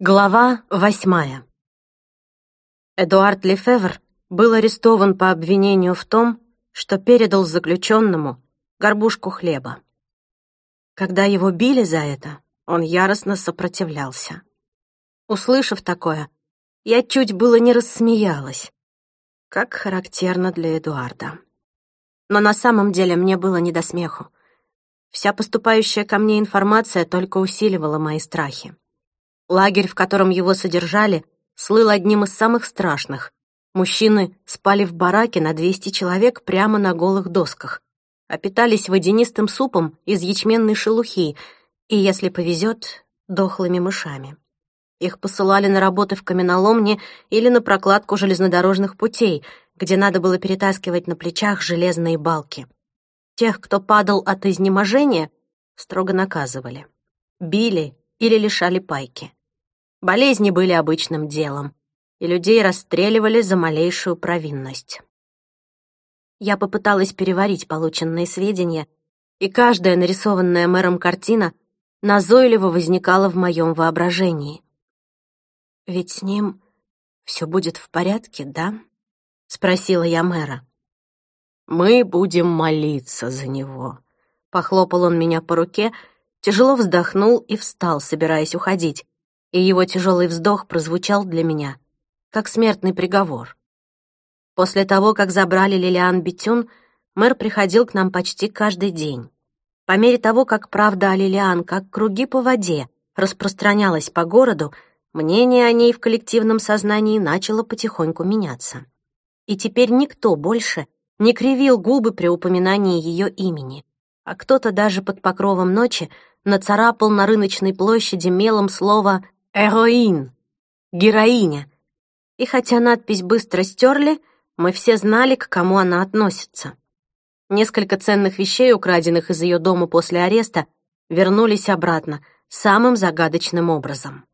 Глава восьмая. Эдуард Лефевр был арестован по обвинению в том, что передал заключенному горбушку хлеба. Когда его били за это, он яростно сопротивлялся. Услышав такое, я чуть было не рассмеялась, как характерно для Эдуарда. Но на самом деле мне было не до смеху. Вся поступающая ко мне информация только усиливала мои страхи. Лагерь, в котором его содержали, слыл одним из самых страшных. Мужчины спали в бараке на 200 человек прямо на голых досках, а питались водянистым супом из ячменной шелухи и, если повезет, дохлыми мышами. Их посылали на работы в каменоломне или на прокладку железнодорожных путей, где надо было перетаскивать на плечах железные балки. Тех, кто падал от изнеможения, строго наказывали. Били или лишали пайки. Болезни были обычным делом, и людей расстреливали за малейшую провинность. Я попыталась переварить полученные сведения, и каждая нарисованная мэром картина назойливо возникала в моем воображении. «Ведь с ним все будет в порядке, да?» — спросила я мэра. «Мы будем молиться за него», — похлопал он меня по руке, тяжело вздохнул и встал, собираясь уходить и его тяжелый вздох прозвучал для меня, как смертный приговор. После того, как забрали Лилиан Бетюн, мэр приходил к нам почти каждый день. По мере того, как правда о Лилиан, как круги по воде, распространялась по городу, мнение о ней в коллективном сознании начало потихоньку меняться. И теперь никто больше не кривил губы при упоминании ее имени, а кто-то даже под покровом ночи нацарапал на рыночной площади мелом слово Эроин. Героиня. И хотя надпись быстро стерли, мы все знали, к кому она относится. Несколько ценных вещей, украденных из ее дома после ареста, вернулись обратно самым загадочным образом.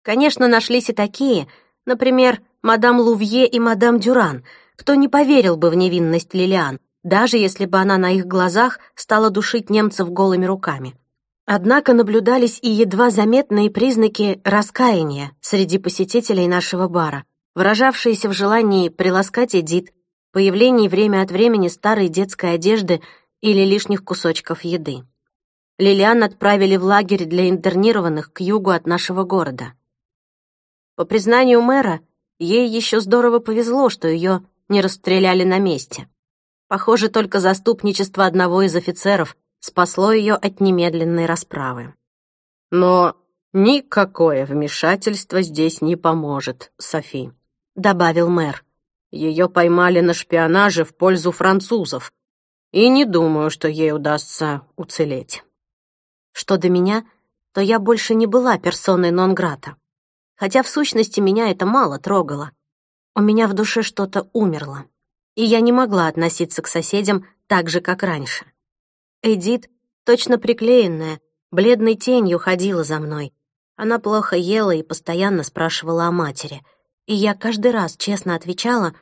Конечно, нашлись и такие, например, мадам Лувье и мадам Дюран, кто не поверил бы в невинность Лилиан, даже если бы она на их глазах стала душить немцев голыми руками. Однако наблюдались и едва заметные признаки раскаяния среди посетителей нашего бара, выражавшиеся в желании приласкать Эдит, появлении время от времени старой детской одежды или лишних кусочков еды. Лилиан отправили в лагерь для интернированных к югу от нашего города. По признанию мэра, ей еще здорово повезло, что ее не расстреляли на месте. Похоже, только заступничество одного из офицеров — спасло ее от немедленной расправы. «Но никакое вмешательство здесь не поможет, Софи», — добавил мэр. «Ее поймали на шпионаже в пользу французов, и не думаю, что ей удастся уцелеть». Что до меня, то я больше не была персоной нон-грата. Хотя в сущности меня это мало трогало. У меня в душе что-то умерло, и я не могла относиться к соседям так же, как раньше. Эдит, точно приклеенная, бледной тенью ходила за мной. Она плохо ела и постоянно спрашивала о матери. И я каждый раз честно отвечала,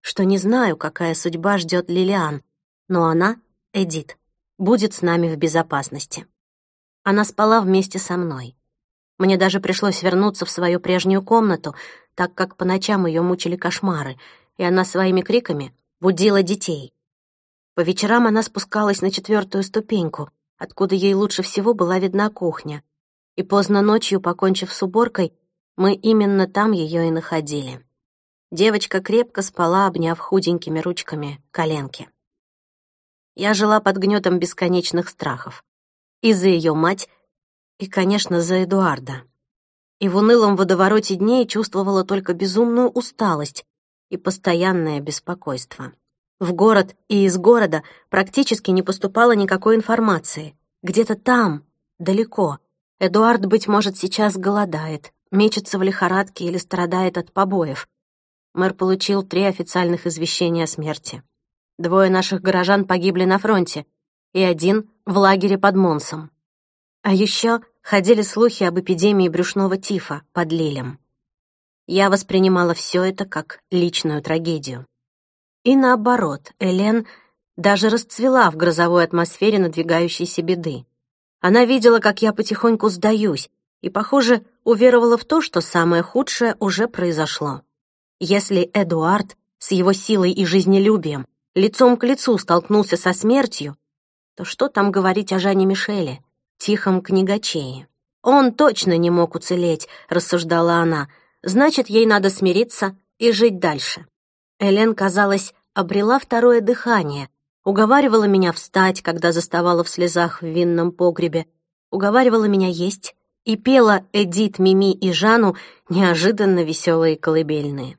что не знаю, какая судьба ждет Лилиан, но она, Эдит, будет с нами в безопасности. Она спала вместе со мной. Мне даже пришлось вернуться в свою прежнюю комнату, так как по ночам ее мучили кошмары, и она своими криками будила детей. По вечерам она спускалась на четвертую ступеньку, откуда ей лучше всего была видна кухня. И поздно ночью, покончив с уборкой, мы именно там ее и находили. Девочка крепко спала, обняв худенькими ручками коленки. Я жила под гнетом бесконечных страхов. И за ее мать, и, конечно, за Эдуарда. И в унылом водовороте дней чувствовала только безумную усталость и постоянное беспокойство. В город и из города практически не поступало никакой информации. Где-то там, далеко. Эдуард, быть может, сейчас голодает, мечется в лихорадке или страдает от побоев. Мэр получил три официальных извещения о смерти. Двое наших горожан погибли на фронте, и один — в лагере под Монсом. А еще ходили слухи об эпидемии брюшного тифа под Лилем. Я воспринимала все это как личную трагедию. И наоборот, Элен даже расцвела в грозовой атмосфере надвигающейся беды. Она видела, как я потихоньку сдаюсь, и, похоже, уверовала в то, что самое худшее уже произошло. Если Эдуард с его силой и жизнелюбием лицом к лицу столкнулся со смертью, то что там говорить о Жане Мишеле, тихом книгачее? Он точно не мог уцелеть, рассуждала она, значит, ей надо смириться и жить дальше. Элен, казалось, обрела второе дыхание, уговаривала меня встать, когда заставала в слезах в винном погребе, уговаривала меня есть и пела Эдит, Мими и Жану неожиданно веселые колыбельные.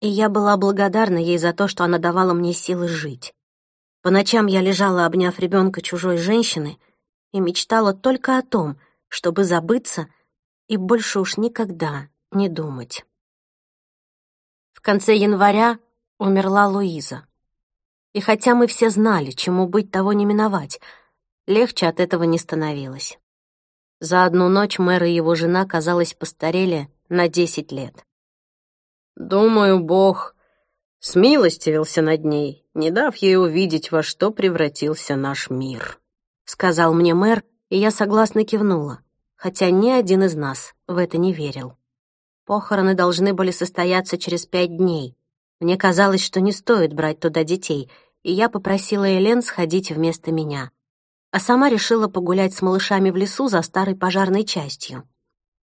И я была благодарна ей за то, что она давала мне силы жить. По ночам я лежала, обняв ребенка чужой женщины, и мечтала только о том, чтобы забыться и больше уж никогда не думать. Конце января умерла Луиза. И хотя мы все знали, чему быть, того не миновать, легче от этого не становилось. За одну ночь мэр и его жена, казалось, постарели на десять лет. «Думаю, Бог смилостивился над ней, не дав ей увидеть, во что превратился наш мир», — сказал мне мэр, и я согласно кивнула, хотя ни один из нас в это не верил. Похороны должны были состояться через пять дней. Мне казалось, что не стоит брать туда детей, и я попросила Элен сходить вместо меня. А сама решила погулять с малышами в лесу за старой пожарной частью.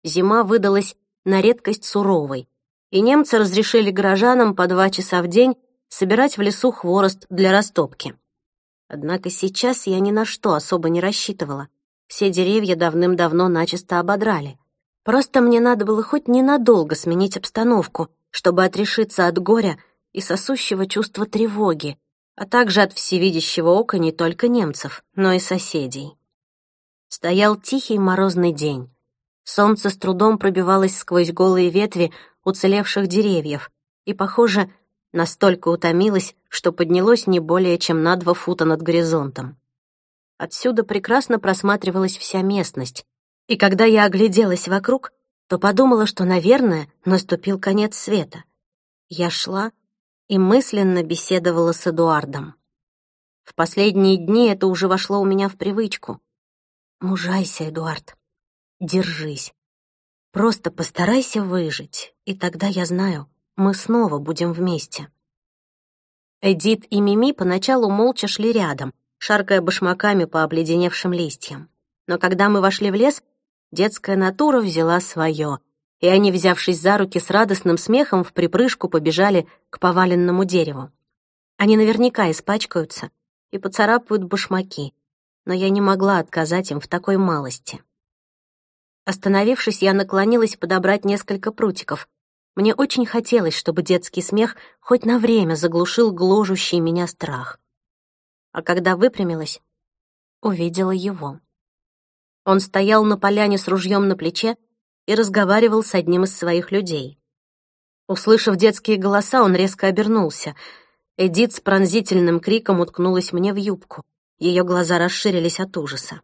Зима выдалась на редкость суровой, и немцы разрешили горожанам по два часа в день собирать в лесу хворост для растопки. Однако сейчас я ни на что особо не рассчитывала. Все деревья давным-давно начисто ободрали. Просто мне надо было хоть ненадолго сменить обстановку, чтобы отрешиться от горя и сосущего чувства тревоги, а также от всевидящего ока не только немцев, но и соседей. Стоял тихий морозный день. Солнце с трудом пробивалось сквозь голые ветви уцелевших деревьев и, похоже, настолько утомилось, что поднялось не более чем на два фута над горизонтом. Отсюда прекрасно просматривалась вся местность, и когда я огляделась вокруг, то подумала, что, наверное, наступил конец света. Я шла и мысленно беседовала с Эдуардом. В последние дни это уже вошло у меня в привычку. «Мужайся, Эдуард. Держись. Просто постарайся выжить, и тогда, я знаю, мы снова будем вместе». Эдит и Мими поначалу молча шли рядом, шаркая башмаками по обледеневшим листьям. Но когда мы вошли в лес, детская натура взяла свое, и они, взявшись за руки с радостным смехом, в припрыжку побежали к поваленному дереву. Они наверняка испачкаются и поцарапают башмаки, но я не могла отказать им в такой малости. Остановившись, я наклонилась подобрать несколько прутиков. Мне очень хотелось, чтобы детский смех хоть на время заглушил гложущий меня страх. А когда выпрямилась, увидела его. Он стоял на поляне с ружьем на плече и разговаривал с одним из своих людей. Услышав детские голоса, он резко обернулся. Эдит с пронзительным криком уткнулась мне в юбку. Ее глаза расширились от ужаса.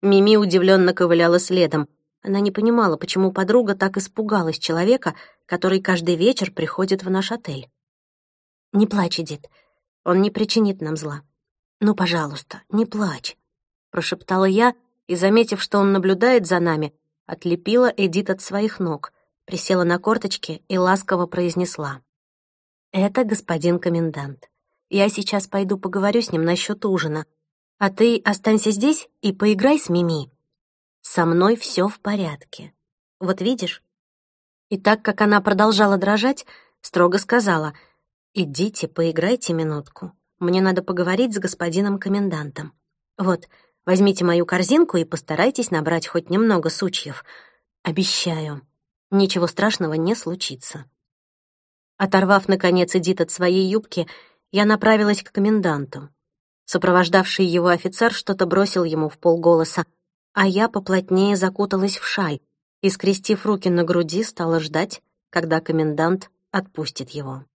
Мими удивленно ковыляла следом. Она не понимала, почему подруга так испугалась человека, который каждый вечер приходит в наш отель. «Не плачь, Эдит. Он не причинит нам зла. Ну, пожалуйста, не плачь», — прошептала я, и, заметив, что он наблюдает за нами, отлепила Эдит от своих ног, присела на корточки и ласково произнесла. «Это господин комендант. Я сейчас пойду поговорю с ним насчет ужина, а ты останься здесь и поиграй с Мими. Со мной все в порядке. Вот видишь?» И так как она продолжала дрожать, строго сказала, «Идите, поиграйте минутку. Мне надо поговорить с господином комендантом. Вот, возьмите мою корзинку и постарайтесь набрать хоть немного сучьев. Обещаю, ничего страшного не случится». Оторвав, наконец, Эдит от своей юбки, я направилась к коменданту. Сопровождавший его офицер что-то бросил ему в полголоса, а я поплотнее закуталась в шаль и, скрестив руки на груди, стала ждать, когда комендант отпустит его.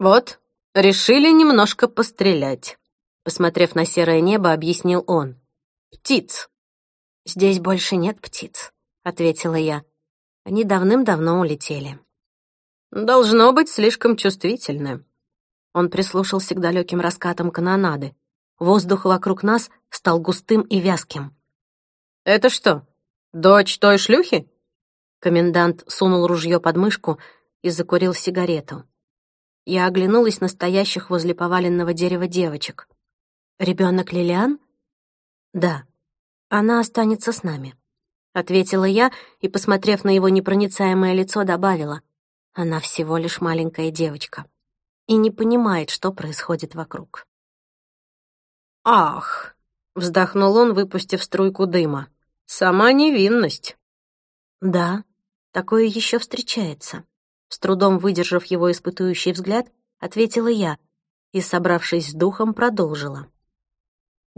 «Вот, решили немножко пострелять», — посмотрев на серое небо, объяснил он. «Птиц». «Здесь больше нет птиц», — ответила я. Они давным-давно улетели. «Должно быть слишком чувствительны». Он прислушался к далеким раскатам канонады. Воздух вокруг нас стал густым и вязким. «Это что, дочь той шлюхи?» Комендант сунул ружье под мышку и закурил сигарету. Я оглянулась на стоящих возле поваленного дерева девочек. Ребенок Лилиан? Да, она останется с нами, ответила я и, посмотрев на его непроницаемое лицо, добавила: она всего лишь маленькая девочка и не понимает, что происходит вокруг. Ах, вздохнул он, выпустив струйку дыма. Сама невинность. Да, такое еще встречается. С трудом выдержав его испытующий взгляд, ответила я и, собравшись с духом, продолжила.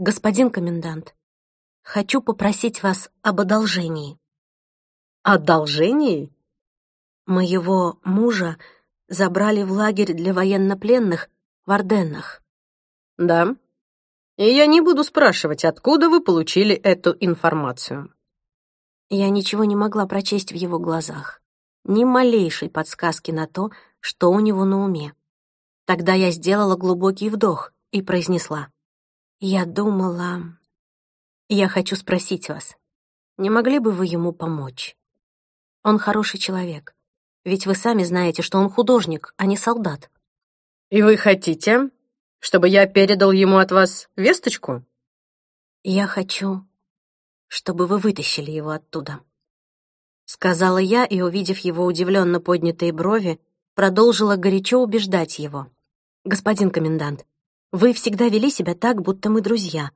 «Господин комендант, хочу попросить вас об одолжении». «Одолжении?» Моего мужа забрали в лагерь для военнопленных в Орденнах. «Да? И я не буду спрашивать, откуда вы получили эту информацию». Я ничего не могла прочесть в его глазах. Ни малейшей подсказки на то, что у него на уме. Тогда я сделала глубокий вдох и произнесла. «Я думала... Я хочу спросить вас, не могли бы вы ему помочь? Он хороший человек, ведь вы сами знаете, что он художник, а не солдат». «И вы хотите, чтобы я передал ему от вас весточку?» «Я хочу, чтобы вы вытащили его оттуда», — сказала я и, увидев его удивленно поднятые брови, продолжила горячо убеждать его. «Господин комендант, вы всегда вели себя так, будто мы друзья,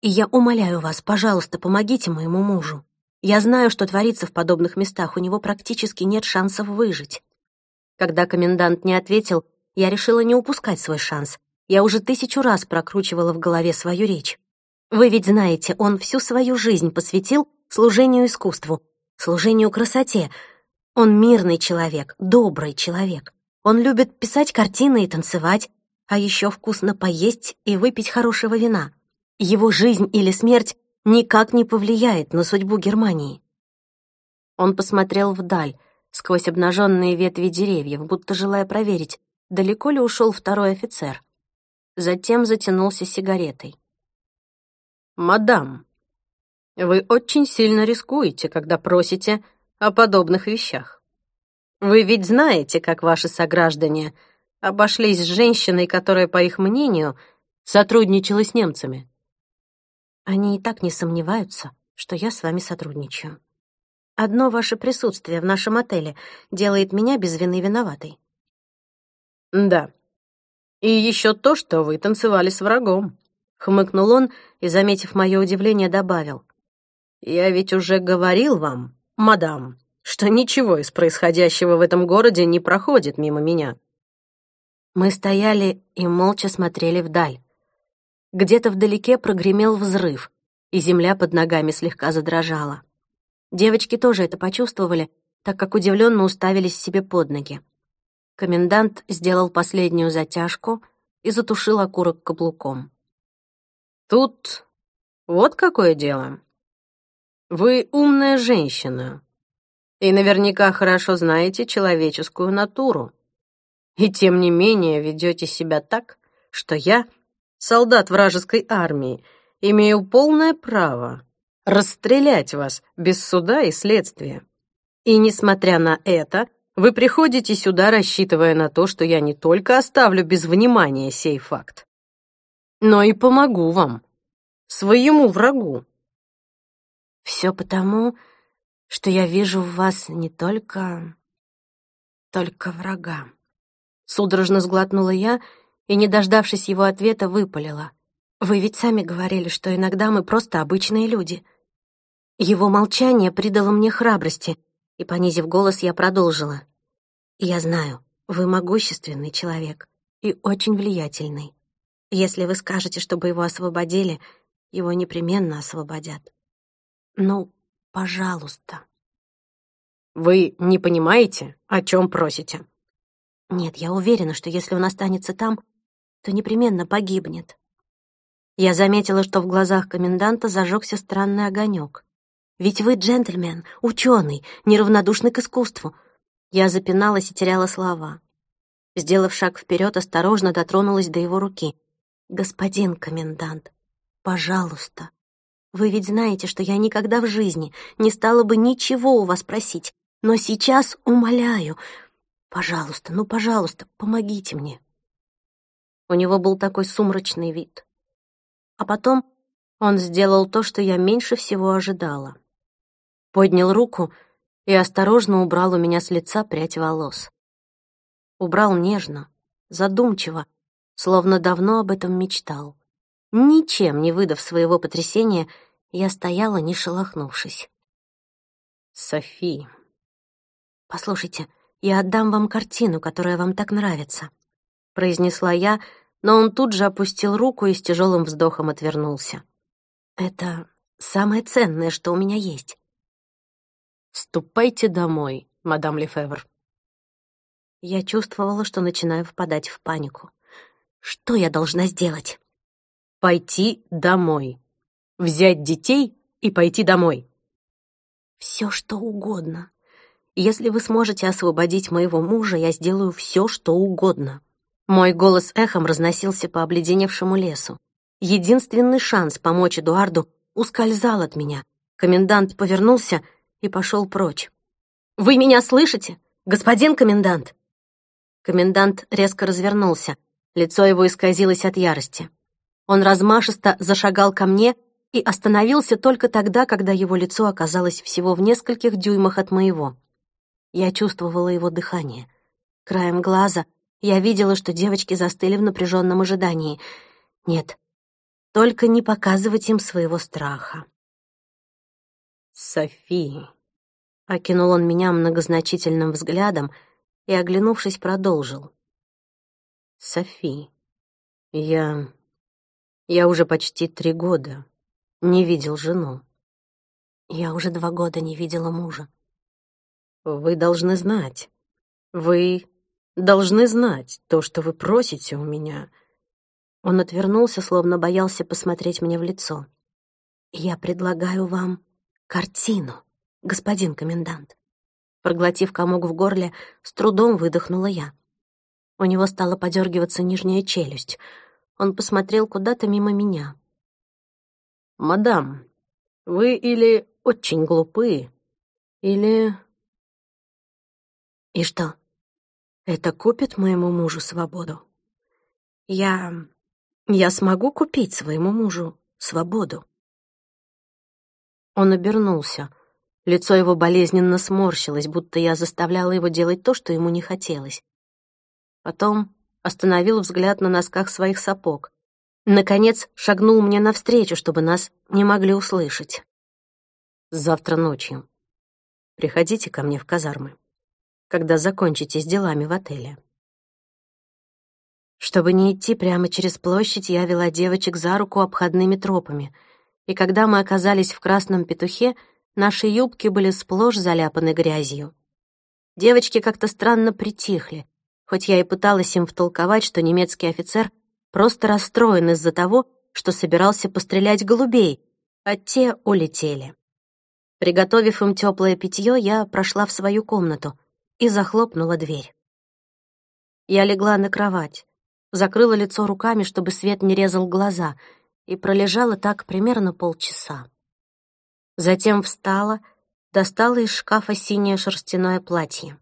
и я умоляю вас, пожалуйста, помогите моему мужу. Я знаю, что творится в подобных местах, у него практически нет шансов выжить». Когда комендант не ответил, я решила не упускать свой шанс. Я уже тысячу раз прокручивала в голове свою речь. Вы ведь знаете, он всю свою жизнь посвятил служению искусству, служению красоте. Он мирный человек, добрый человек. Он любит писать картины и танцевать, а еще вкусно поесть и выпить хорошего вина. Его жизнь или смерть никак не повлияет на судьбу Германии. Он посмотрел вдаль, сквозь обнаженные ветви деревьев, будто желая проверить, далеко ли ушел второй офицер. Затем затянулся сигаретой. «Мадам, вы очень сильно рискуете, когда просите о подобных вещах. Вы ведь знаете, как ваши сограждане обошлись с женщиной, которая, по их мнению, сотрудничала с немцами». «Они и так не сомневаются, что я с вами сотрудничаю. Одно ваше присутствие в нашем отеле делает меня без вины виноватой». «Да. И еще то, что вы танцевали с врагом». Хмыкнул он и, заметив мое удивление, добавил. «Я ведь уже говорил вам, мадам, что ничего из происходящего в этом городе не проходит мимо меня». Мы стояли и молча смотрели вдаль. Где-то вдалеке прогремел взрыв, и земля под ногами слегка задрожала. Девочки тоже это почувствовали, так как удивленно уставились себе под ноги. Комендант сделал последнюю затяжку и затушил окурок каблуком. Тут вот какое дело. Вы умная женщина и наверняка хорошо знаете человеческую натуру. И тем не менее ведете себя так, что я, солдат вражеской армии, имею полное право расстрелять вас без суда и следствия. И несмотря на это, вы приходите сюда, рассчитывая на то, что я не только оставлю без внимания сей факт, но и помогу вам, своему врагу. Все потому, что я вижу в вас не только... только врага. Судорожно сглотнула я и, не дождавшись его ответа, выпалила. «Вы ведь сами говорили, что иногда мы просто обычные люди». Его молчание придало мне храбрости, и, понизив голос, я продолжила. «Я знаю, вы могущественный человек и очень влиятельный. Если вы скажете, чтобы его освободили, его непременно освободят. Ну, пожалуйста. Вы не понимаете, о чем просите? Нет, я уверена, что если он останется там, то непременно погибнет. Я заметила, что в глазах коменданта зажегся странный огонек. Ведь вы джентльмен, ученый, неравнодушный к искусству. Я запиналась и теряла слова. Сделав шаг вперед, осторожно дотронулась до его руки. «Господин комендант, пожалуйста, вы ведь знаете, что я никогда в жизни не стала бы ничего у вас просить, Но сейчас умоляю, пожалуйста, ну, пожалуйста, помогите мне. У него был такой сумрачный вид. А потом он сделал то, что я меньше всего ожидала. Поднял руку и осторожно убрал у меня с лица прядь волос. Убрал нежно, задумчиво, словно давно об этом мечтал. Ничем не выдав своего потрясения, я стояла, не шелохнувшись. «Софи...» «Послушайте, я отдам вам картину, которая вам так нравится», — произнесла я, но он тут же опустил руку и с тяжелым вздохом отвернулся. «Это самое ценное, что у меня есть». «Ступайте домой, мадам Лефевр». Я чувствовала, что начинаю впадать в панику. Что я должна сделать? Пойти домой. Взять детей и пойти домой. Все, что угодно. Если вы сможете освободить моего мужа, я сделаю все, что угодно. Мой голос эхом разносился по обледеневшему лесу. Единственный шанс помочь Эдуарду ускользал от меня. Комендант повернулся и пошел прочь. «Вы меня слышите, господин комендант?» Комендант резко развернулся. Лицо его исказилось от ярости. Он размашисто зашагал ко мне и остановился только тогда, когда его лицо оказалось всего в нескольких дюймах от моего. Я чувствовала его дыхание. Краем глаза я видела, что девочки застыли в напряженном ожидании. Нет, только не показывать им своего страха. «Софи», — окинул он меня многозначительным взглядом и, оглянувшись, продолжил. «Софи, я... я уже почти три года не видел жену. Я уже два года не видела мужа. Вы должны знать. Вы должны знать то, что вы просите у меня. Он отвернулся, словно боялся посмотреть мне в лицо. Я предлагаю вам картину, господин комендант. Проглотив комок в горле, с трудом выдохнула я. У него стала подергиваться нижняя челюсть. Он посмотрел куда-то мимо меня. «Мадам, вы или очень глупы, или...» «И что, это купит моему мужу свободу? Я... я смогу купить своему мужу свободу?» Он обернулся. Лицо его болезненно сморщилось, будто я заставляла его делать то, что ему не хотелось. Потом остановил взгляд на носках своих сапог. Наконец шагнул мне навстречу, чтобы нас не могли услышать. «Завтра ночью. Приходите ко мне в казармы, когда закончите с делами в отеле». Чтобы не идти прямо через площадь, я вела девочек за руку обходными тропами, и когда мы оказались в красном петухе, наши юбки были сплошь заляпаны грязью. Девочки как-то странно притихли, хоть я и пыталась им втолковать, что немецкий офицер просто расстроен из-за того, что собирался пострелять голубей, а те улетели. Приготовив им теплое питье, я прошла в свою комнату и захлопнула дверь. Я легла на кровать, закрыла лицо руками, чтобы свет не резал глаза, и пролежала так примерно полчаса. Затем встала, достала из шкафа синее шерстяное платье.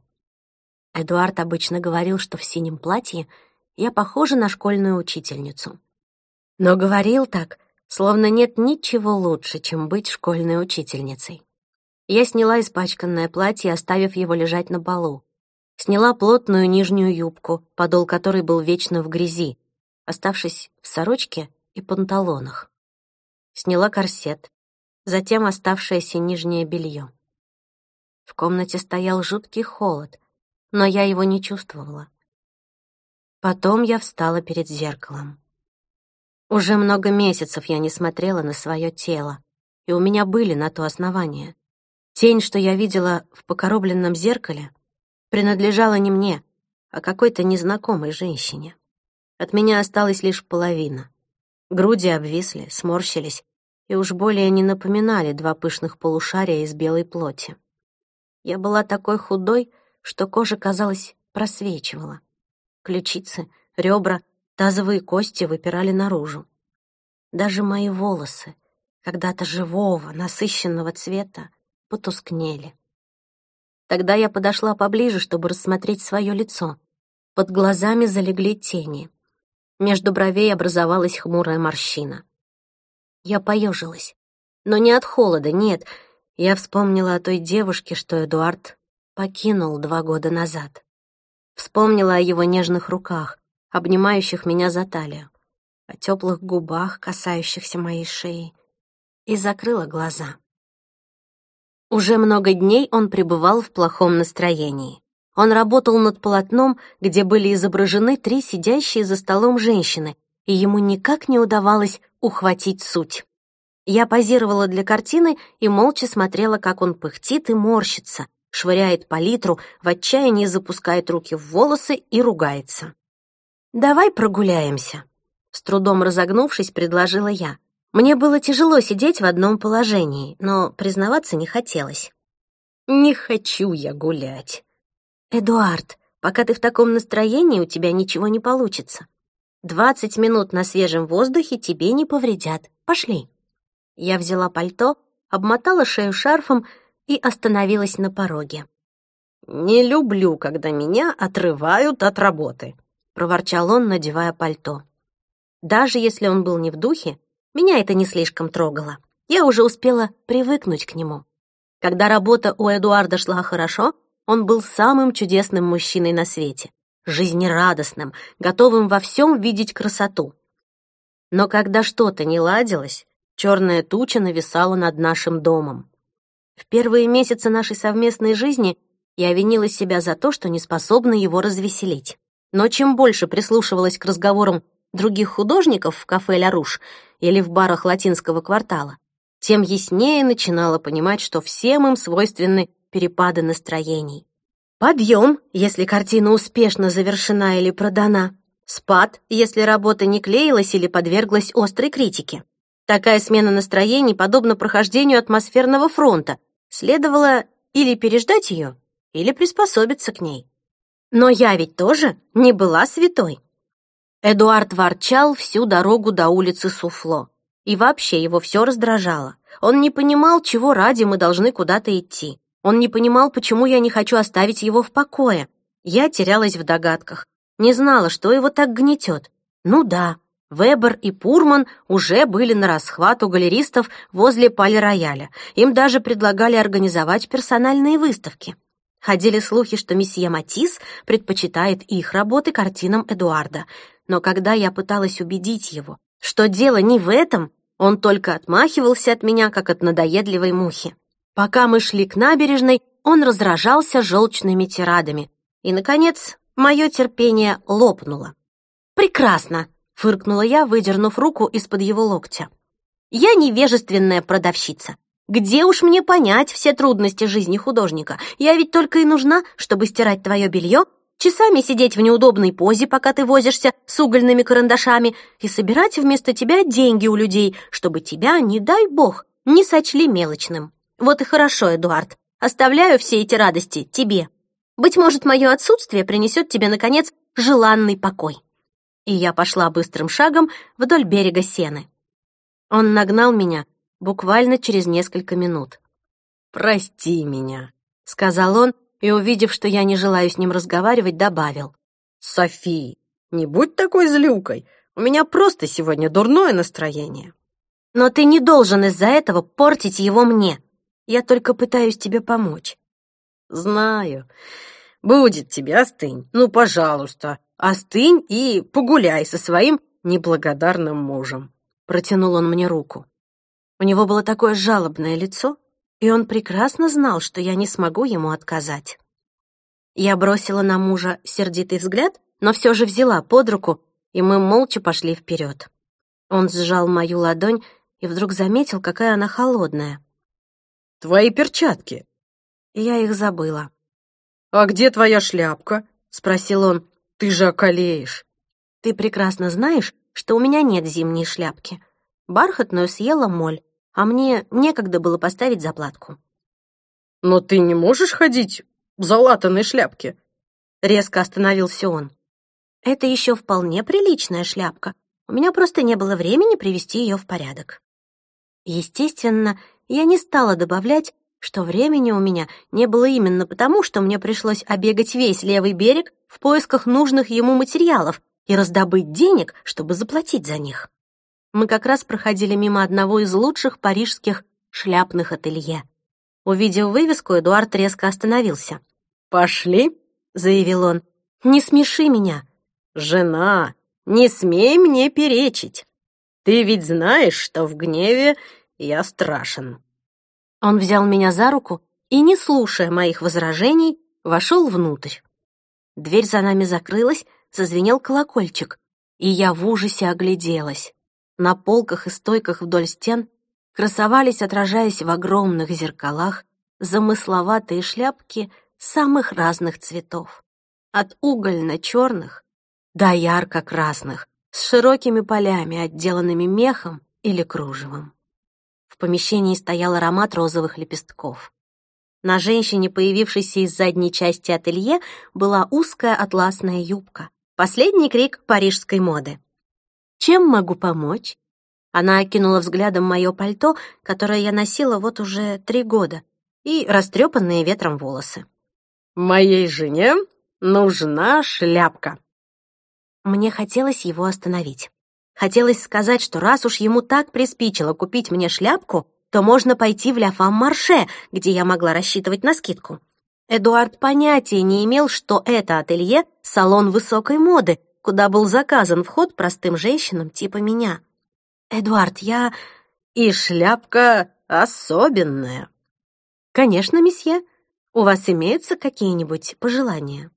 Эдуард обычно говорил, что в синем платье — я похожа на школьную учительницу. Но говорил так, словно нет ничего лучше, чем быть школьной учительницей. Я сняла испачканное платье, оставив его лежать на полу. Сняла плотную нижнюю юбку, подол которой был вечно в грязи, оставшись в сорочке и панталонах. Сняла корсет, затем оставшееся нижнее белье. В комнате стоял жуткий холод, но я его не чувствовала. Потом я встала перед зеркалом. Уже много месяцев я не смотрела на свое тело, и у меня были на то основания. Тень, что я видела в покоробленном зеркале, принадлежала не мне, а какой-то незнакомой женщине. От меня осталась лишь половина. Груди обвисли, сморщились и уж более не напоминали два пышных полушария из белой плоти. Я была такой худой, что кожа, казалось, просвечивала. Ключицы, ребра, тазовые кости выпирали наружу. Даже мои волосы, когда-то живого, насыщенного цвета, потускнели. Тогда я подошла поближе, чтобы рассмотреть свое лицо. Под глазами залегли тени. Между бровей образовалась хмурая морщина. Я поежилась. Но не от холода, нет. Я вспомнила о той девушке, что Эдуард покинул два года назад. Вспомнила о его нежных руках, обнимающих меня за талию, о теплых губах, касающихся моей шеи, и закрыла глаза. Уже много дней он пребывал в плохом настроении. Он работал над полотном, где были изображены три сидящие за столом женщины, и ему никак не удавалось ухватить суть. Я позировала для картины и молча смотрела, как он пыхтит и морщится, швыряет палитру, в отчаянии запускает руки в волосы и ругается. «Давай прогуляемся», — с трудом разогнувшись, предложила я. Мне было тяжело сидеть в одном положении, но признаваться не хотелось. «Не хочу я гулять». «Эдуард, пока ты в таком настроении, у тебя ничего не получится. Двадцать минут на свежем воздухе тебе не повредят. Пошли». Я взяла пальто, обмотала шею шарфом и остановилась на пороге. «Не люблю, когда меня отрывают от работы», — проворчал он, надевая пальто. Даже если он был не в духе, меня это не слишком трогало. Я уже успела привыкнуть к нему. Когда работа у Эдуарда шла хорошо, он был самым чудесным мужчиной на свете, жизнерадостным, готовым во всем видеть красоту. Но когда что-то не ладилось, черная туча нависала над нашим домом. В первые месяцы нашей совместной жизни я винила себя за то, что не способна его развеселить. Но чем больше прислушивалась к разговорам других художников в кафе «Ля Руш» или в барах латинского квартала, тем яснее начинала понимать, что всем им свойственны перепады настроений. Подъем, если картина успешно завершена или продана. Спад, если работа не клеилась или подверглась острой критике. Такая смена настроений подобна прохождению атмосферного фронта. Следовало или переждать ее, или приспособиться к ней. Но я ведь тоже не была святой. Эдуард ворчал всю дорогу до улицы Суфло. И вообще его все раздражало. Он не понимал, чего ради мы должны куда-то идти. Он не понимал, почему я не хочу оставить его в покое. Я терялась в догадках. Не знала, что его так гнетет. Ну да, Вебер и Пурман уже были на расхват у галеристов возле пале-рояля. Им даже предлагали организовать персональные выставки. Ходили слухи, что месье Матис предпочитает их работы картинам Эдуарда но когда я пыталась убедить его, что дело не в этом, он только отмахивался от меня, как от надоедливой мухи. Пока мы шли к набережной, он разражался желчными тирадами. И, наконец, мое терпение лопнуло. «Прекрасно!» — фыркнула я, выдернув руку из-под его локтя. «Я невежественная продавщица. Где уж мне понять все трудности жизни художника? Я ведь только и нужна, чтобы стирать твое белье часами сидеть в неудобной позе, пока ты возишься с угольными карандашами, и собирать вместо тебя деньги у людей, чтобы тебя, не дай бог, не сочли мелочным. Вот и хорошо, Эдуард. Оставляю все эти радости тебе. Быть может, мое отсутствие принесет тебе, наконец, желанный покой. И я пошла быстрым шагом вдоль берега Сены. Он нагнал меня буквально через несколько минут. «Прости меня», — сказал он, и, увидев, что я не желаю с ним разговаривать, добавил. «Софи, не будь такой злюкой. У меня просто сегодня дурное настроение». «Но ты не должен из-за этого портить его мне. Я только пытаюсь тебе помочь». «Знаю. Будет тебе, остынь. Ну, пожалуйста, остынь и погуляй со своим неблагодарным мужем». Протянул он мне руку. У него было такое жалобное лицо, и он прекрасно знал, что я не смогу ему отказать. Я бросила на мужа сердитый взгляд, но все же взяла под руку, и мы молча пошли вперед. Он сжал мою ладонь и вдруг заметил, какая она холодная. «Твои перчатки!» Я их забыла. «А где твоя шляпка?» — спросил он. «Ты же околеешь!» «Ты прекрасно знаешь, что у меня нет зимней шляпки. Бархатную съела моль, а мне некогда было поставить заплатку. «Но ты не можешь ходить в залатанной шляпке?» Резко остановился он. «Это еще вполне приличная шляпка. У меня просто не было времени привести ее в порядок». Естественно, я не стала добавлять, что времени у меня не было именно потому, что мне пришлось обегать весь левый берег в поисках нужных ему материалов и раздобыть денег, чтобы заплатить за них. Мы как раз проходили мимо одного из лучших парижских шляпных ателье. Увидев вывеску, Эдуард резко остановился. «Пошли», — заявил он. «Не смеши меня». «Жена, не смей мне перечить. Ты ведь знаешь, что в гневе я страшен». Он взял меня за руку и, не слушая моих возражений, вошел внутрь. Дверь за нами закрылась, зазвенел колокольчик, и я в ужасе огляделась. На полках и стойках вдоль стен красовались, отражаясь в огромных зеркалах, замысловатые шляпки самых разных цветов. От угольно-черных до ярко-красных, с широкими полями, отделанными мехом или кружевом. В помещении стоял аромат розовых лепестков. На женщине, появившейся из задней части ателье, была узкая атласная юбка. Последний крик парижской моды. «Чем могу помочь?» Она окинула взглядом мое пальто, которое я носила вот уже три года, и растрепанные ветром волосы. «Моей жене нужна шляпка». Мне хотелось его остановить. Хотелось сказать, что раз уж ему так приспичило купить мне шляпку, то можно пойти в Ля Марше, где я могла рассчитывать на скидку. Эдуард понятия не имел, что это ателье — салон высокой моды, куда был заказан вход простым женщинам типа меня. «Эдуард, я...» «И шляпка особенная». «Конечно, месье. У вас имеются какие-нибудь пожелания?»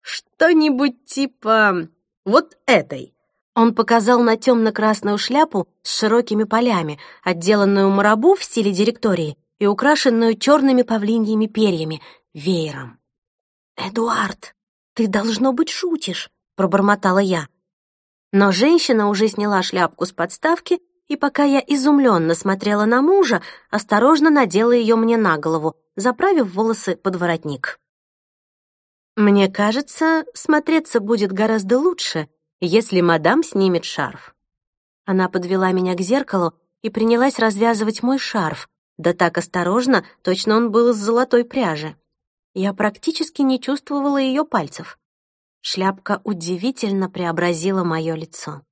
«Что-нибудь типа вот этой». Он показал на темно-красную шляпу с широкими полями, отделанную марабу в стиле директории и украшенную черными павлиньими перьями, веером. «Эдуард, ты, должно быть, шутишь», — пробормотала я. Но женщина уже сняла шляпку с подставки, и пока я изумленно смотрела на мужа, осторожно надела ее мне на голову, заправив волосы под воротник. «Мне кажется, смотреться будет гораздо лучше, если мадам снимет шарф». Она подвела меня к зеркалу и принялась развязывать мой шарф, да так осторожно, точно он был из золотой пряжи. Я практически не чувствовала ее пальцев. Шляпка удивительно преобразила мое лицо.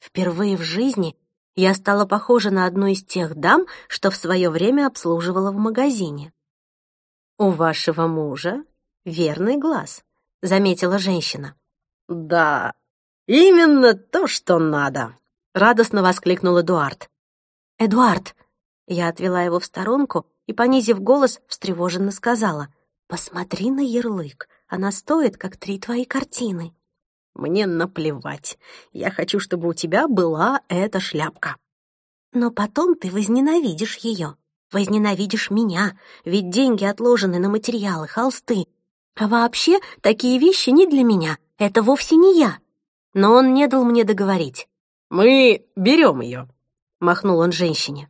Впервые в жизни я стала похожа на одну из тех дам, что в свое время обслуживала в магазине. «У вашего мужа верный глаз», — заметила женщина. «Да, именно то, что надо», — радостно воскликнул Эдуард. «Эдуард!» Я отвела его в сторонку и, понизив голос, встревоженно сказала, «Посмотри на ярлык, она стоит, как три твои картины». «Мне наплевать. Я хочу, чтобы у тебя была эта шляпка». «Но потом ты возненавидишь ее, возненавидишь меня, ведь деньги отложены на материалы, холсты, а вообще, такие вещи не для меня, это вовсе не я. Но он не дал мне договорить. «Мы берем ее», — махнул он женщине.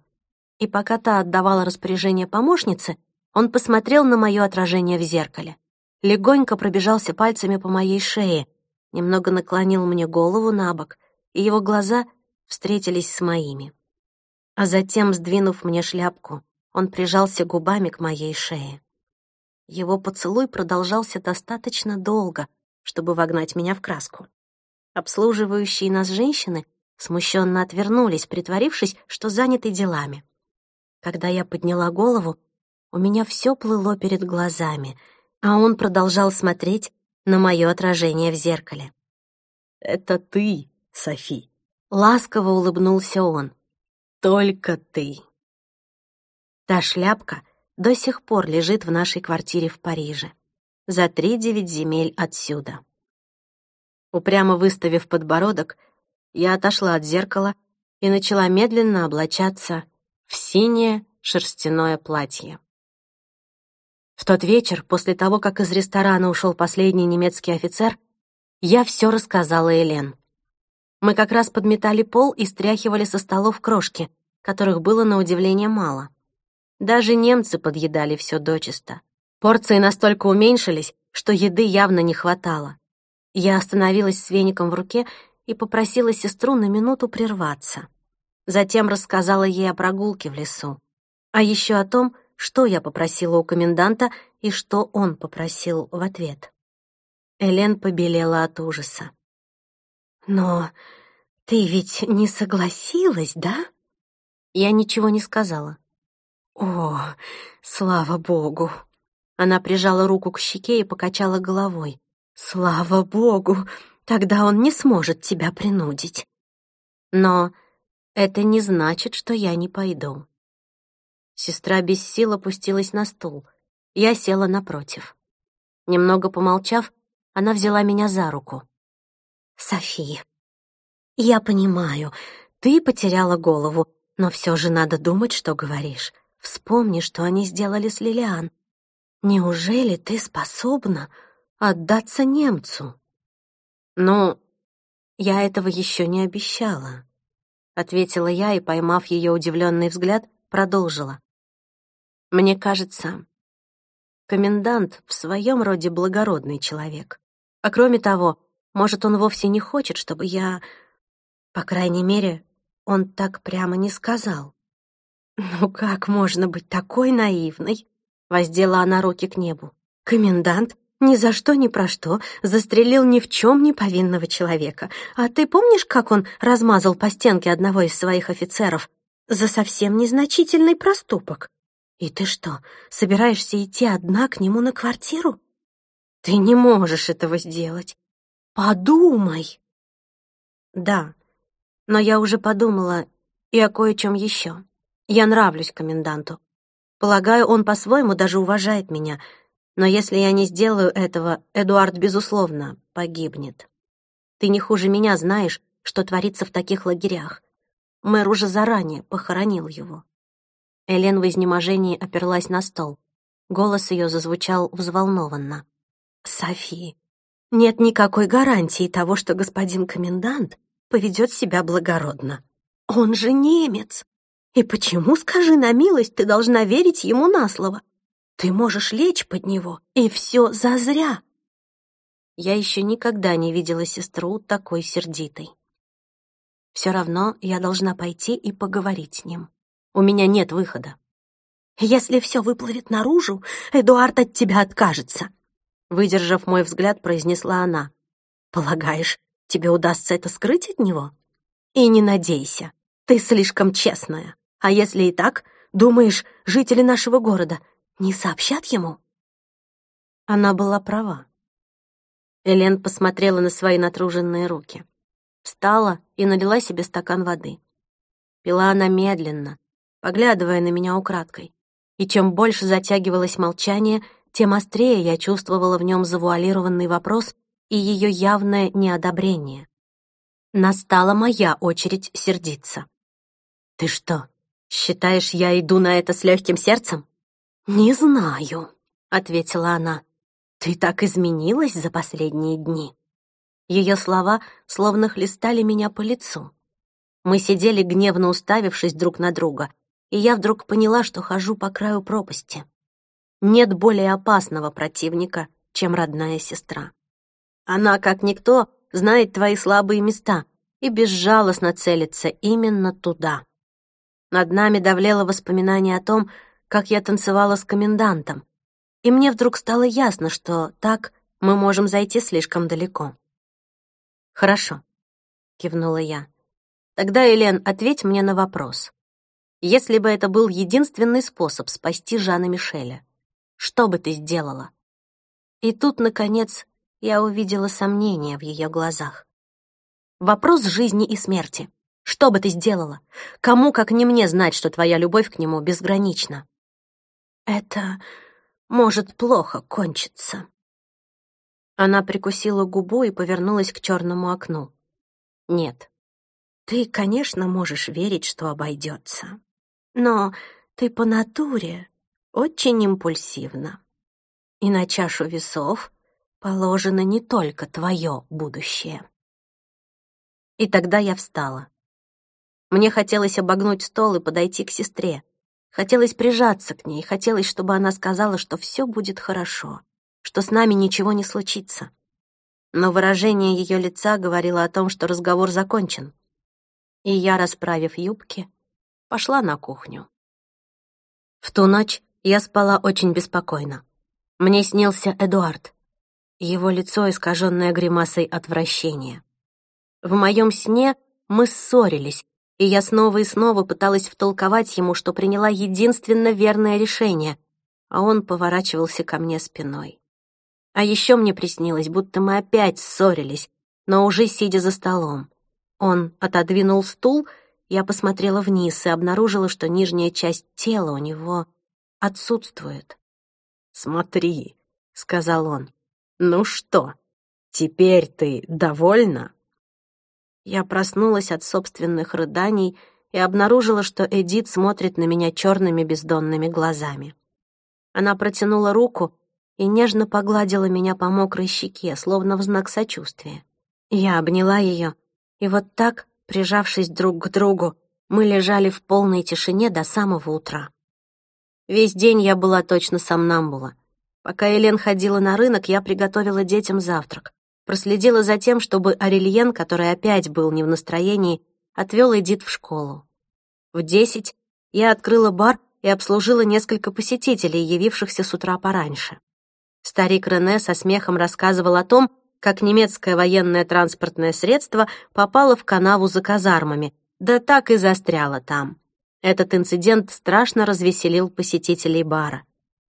И пока та отдавала распоряжение помощнице, он посмотрел на мое отражение в зеркале. Легонько пробежался пальцами по моей шее, немного наклонил мне голову на бок, и его глаза встретились с моими. А затем, сдвинув мне шляпку, он прижался губами к моей шее. Его поцелуй продолжался достаточно долго, чтобы вогнать меня в краску. Обслуживающие нас женщины смущенно отвернулись, притворившись, что заняты делами. Когда я подняла голову, у меня все плыло перед глазами, а он продолжал смотреть на мое отражение в зеркале. «Это ты, Софи», — ласково улыбнулся он. «Только ты». Та шляпка — до сих пор лежит в нашей квартире в Париже, за три девять земель отсюда. Упрямо выставив подбородок, я отошла от зеркала и начала медленно облачаться в синее шерстяное платье. В тот вечер, после того, как из ресторана ушел последний немецкий офицер, я все рассказала Элен. Мы как раз подметали пол и стряхивали со столов крошки, которых было на удивление мало. Даже немцы подъедали все дочисто. Порции настолько уменьшились, что еды явно не хватало. Я остановилась с веником в руке и попросила сестру на минуту прерваться. Затем рассказала ей о прогулке в лесу, а еще о том, что я попросила у коменданта и что он попросил в ответ. Элен побелела от ужаса. «Но ты ведь не согласилась, да?» Я ничего не сказала. «О, слава богу!» Она прижала руку к щеке и покачала головой. «Слава богу! Тогда он не сможет тебя принудить». «Но это не значит, что я не пойду». Сестра без сил опустилась на стул. Я села напротив. Немного помолчав, она взяла меня за руку. «Софи, я понимаю, ты потеряла голову, но все же надо думать, что говоришь. Вспомни, что они сделали с Лилиан. Неужели ты способна отдаться немцу? Ну, я этого еще не обещала, ответила я и, поймав ее удивленный взгляд, продолжила. Мне кажется, комендант в своем роде благородный человек. А кроме того, может, он вовсе не хочет, чтобы я... По крайней мере, он так прямо не сказал. «Ну как можно быть такой наивной?» — воздела она руки к небу. «Комендант ни за что ни про что застрелил ни в чем не повинного человека. А ты помнишь, как он размазал по стенке одного из своих офицеров за совсем незначительный проступок? И ты что, собираешься идти одна к нему на квартиру? Ты не можешь этого сделать. Подумай!» «Да, но я уже подумала и о кое-чем еще. Я нравлюсь коменданту. Полагаю, он по-своему даже уважает меня, но если я не сделаю этого, Эдуард, безусловно, погибнет. Ты не хуже меня знаешь, что творится в таких лагерях. Мэр уже заранее похоронил его». Элен в изнеможении оперлась на стол. Голос ее зазвучал взволнованно. «Софи, нет никакой гарантии того, что господин комендант поведет себя благородно. Он же немец. И почему, скажи на милость, ты должна верить ему на слово? Ты можешь лечь под него, и все зазря. Я еще никогда не видела сестру такой сердитой. Все равно я должна пойти и поговорить с ним. У меня нет выхода. Если все выплывет наружу, Эдуард от тебя откажется. Выдержав мой взгляд, произнесла она. Полагаешь, Тебе удастся это скрыть от него? И не надейся, ты слишком честная. А если и так, думаешь, жители нашего города не сообщат ему?» Она была права. Элен посмотрела на свои натруженные руки. Встала и налила себе стакан воды. Пила она медленно, поглядывая на меня украдкой. И чем больше затягивалось молчание, тем острее я чувствовала в нем завуалированный вопрос и ее явное неодобрение. Настала моя очередь сердиться. «Ты что, считаешь, я иду на это с легким сердцем?» «Не знаю», — ответила она. «Ты так изменилась за последние дни». Ее слова словно хлестали меня по лицу. Мы сидели, гневно уставившись друг на друга, и я вдруг поняла, что хожу по краю пропасти. Нет более опасного противника, чем родная сестра. Она, как никто, знает твои слабые места и безжалостно целится именно туда. Над нами давлело воспоминание о том, как я танцевала с комендантом, и мне вдруг стало ясно, что так мы можем зайти слишком далеко. «Хорошо», — кивнула я. «Тогда, Элен, ответь мне на вопрос. Если бы это был единственный способ спасти Жана Мишеля, что бы ты сделала?» И тут, наконец, я увидела сомнение в ее глазах. Вопрос жизни и смерти. Что бы ты сделала? Кому, как не мне, знать, что твоя любовь к нему безгранична? Это может плохо кончиться. Она прикусила губу и повернулась к черному окну. Нет. Ты, конечно, можешь верить, что обойдется. Но ты по натуре очень импульсивна. И на чашу весов положено не только твое будущее. И тогда я встала. Мне хотелось обогнуть стол и подойти к сестре. Хотелось прижаться к ней, хотелось, чтобы она сказала, что все будет хорошо, что с нами ничего не случится. Но выражение ее лица говорило о том, что разговор закончен. И я, расправив юбки, пошла на кухню. В ту ночь Я спала очень беспокойно. Мне снился Эдуард. Его лицо, искаженное гримасой отвращения. В моем сне мы ссорились, и я снова и снова пыталась втолковать ему, что приняла единственно верное решение, а он поворачивался ко мне спиной. А еще мне приснилось, будто мы опять ссорились, но уже сидя за столом. Он отодвинул стул, я посмотрела вниз и обнаружила, что нижняя часть тела у него отсутствует. «Смотри», — сказал он, — «ну что, теперь ты довольна?» Я проснулась от собственных рыданий и обнаружила, что Эдит смотрит на меня черными бездонными глазами. Она протянула руку и нежно погладила меня по мокрой щеке, словно в знак сочувствия. Я обняла ее, и вот так, прижавшись друг к другу, мы лежали в полной тишине до самого утра. Весь день я была точно сомнамбула. Пока Елен ходила на рынок, я приготовила детям завтрак. Проследила за тем, чтобы Арельен, который опять был не в настроении, отвел Эдит в школу. В десять я открыла бар и обслужила несколько посетителей, явившихся с утра пораньше. Старик Рене со смехом рассказывал о том, как немецкое военное транспортное средство попало в канаву за казармами, да так и застряло там. Этот инцидент страшно развеселил посетителей бара.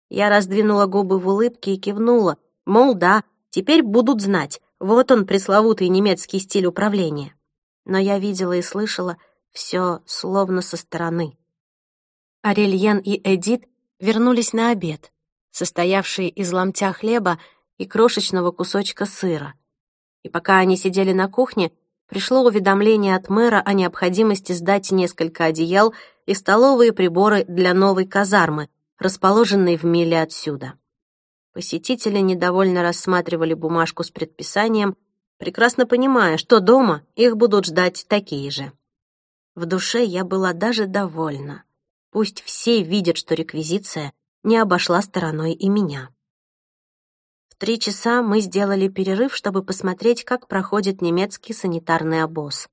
Я раздвинула губы в улыбке и кивнула, мол, да, теперь будут знать, вот он, пресловутый немецкий стиль управления. Но я видела и слышала все словно со стороны. Арельен и Эдит вернулись на обед состоявший из ломтя хлеба и крошечного кусочка сыра. И пока они сидели на кухне, пришло уведомление от мэра о необходимости сдать несколько одеял и столовые приборы для новой казармы, расположенной в миле отсюда. Посетители недовольно рассматривали бумажку с предписанием, прекрасно понимая, что дома их будут ждать такие же. В душе я была даже довольна. Пусть все видят, что реквизиция не обошла стороной и меня. В три часа мы сделали перерыв, чтобы посмотреть, как проходит немецкий санитарный обоз.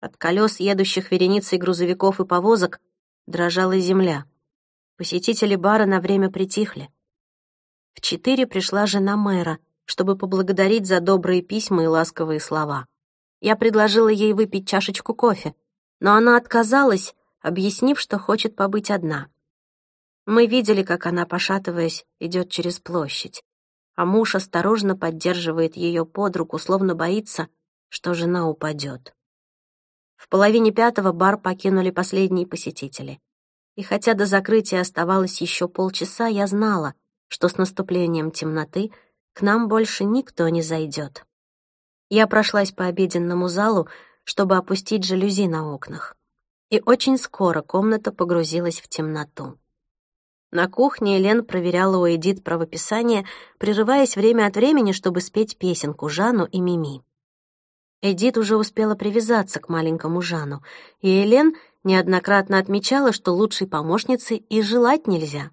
От колес, едущих вереницей грузовиков и повозок, дрожала земля. Посетители бара на время притихли. В четыре пришла жена мэра, чтобы поблагодарить за добрые письма и ласковые слова. Я предложила ей выпить чашечку кофе, но она отказалась, объяснив, что хочет побыть одна. Мы видели, как она, пошатываясь, идет через площадь, а муж осторожно поддерживает ее под руку, словно боится, что жена упадет. В половине пятого бар покинули последние посетители. И хотя до закрытия оставалось еще полчаса, я знала, что с наступлением темноты к нам больше никто не зайдет. Я прошлась по обеденному залу, чтобы опустить жалюзи на окнах. И очень скоро комната погрузилась в темноту. На кухне Элен проверяла у Эдит правописание, прерываясь время от времени, чтобы спеть песенку Жану и Мими. Эдит уже успела привязаться к маленькому Жану, и Элен неоднократно отмечала, что лучшей помощницы и желать нельзя.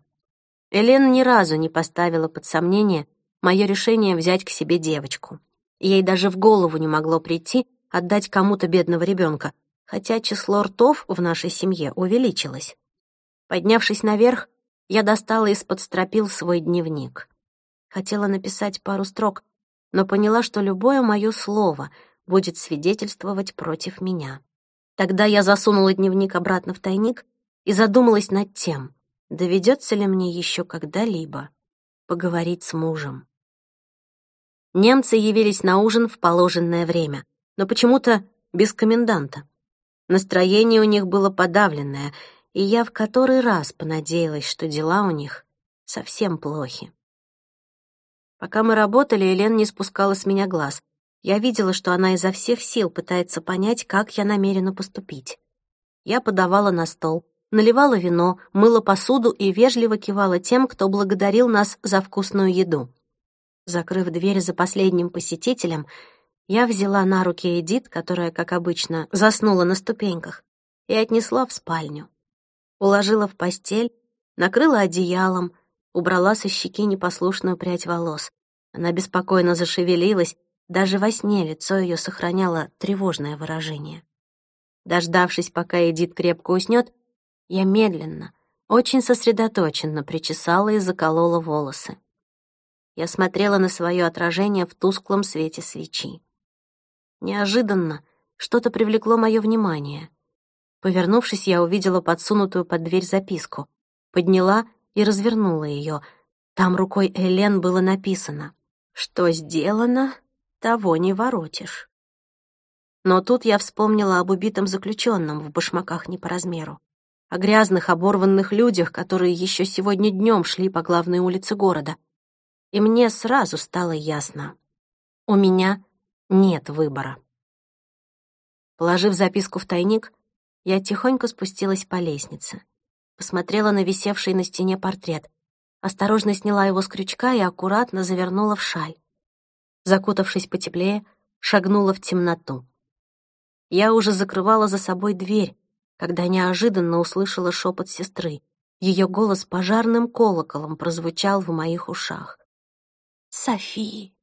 Элен ни разу не поставила под сомнение мое решение взять к себе девочку. Ей даже в голову не могло прийти отдать кому-то бедного ребенка, хотя число ртов в нашей семье увеличилось. Поднявшись наверх, я достала из-под стропил свой дневник. Хотела написать пару строк, но поняла, что любое мое слово будет свидетельствовать против меня. Тогда я засунула дневник обратно в тайник и задумалась над тем, доведется ли мне еще когда-либо поговорить с мужем. Немцы явились на ужин в положенное время, но почему-то без коменданта. Настроение у них было подавленное, и я в который раз понадеялась, что дела у них совсем плохи. Пока мы работали, Елен не спускала с меня глаз. Я видела, что она изо всех сил пытается понять, как я намерена поступить. Я подавала на стол, наливала вино, мыла посуду и вежливо кивала тем, кто благодарил нас за вкусную еду. Закрыв дверь за последним посетителем, я взяла на руки Эдит, которая, как обычно, заснула на ступеньках, и отнесла в спальню уложила в постель, накрыла одеялом, убрала со щеки непослушную прядь волос. Она беспокойно зашевелилась, даже во сне лицо ее сохраняло тревожное выражение. Дождавшись, пока Эдит крепко уснет, я медленно, очень сосредоточенно причесала и заколола волосы. Я смотрела на свое отражение в тусклом свете свечи. Неожиданно что-то привлекло мое внимание. Повернувшись, я увидела подсунутую под дверь записку, подняла и развернула ее. Там рукой Элен было написано «Что сделано, того не воротишь». Но тут я вспомнила об убитом заключенном в башмаках не по размеру, о грязных, оборванных людях, которые еще сегодня днем шли по главной улице города. И мне сразу стало ясно. У меня нет выбора. Положив записку в тайник, я тихонько спустилась по лестнице. Посмотрела на висевший на стене портрет. Осторожно сняла его с крючка и аккуратно завернула в шаль. Закутавшись потеплее, шагнула в темноту. Я уже закрывала за собой дверь, когда неожиданно услышала шепот сестры. Ее голос пожарным колоколом прозвучал в моих ушах. «Софи!»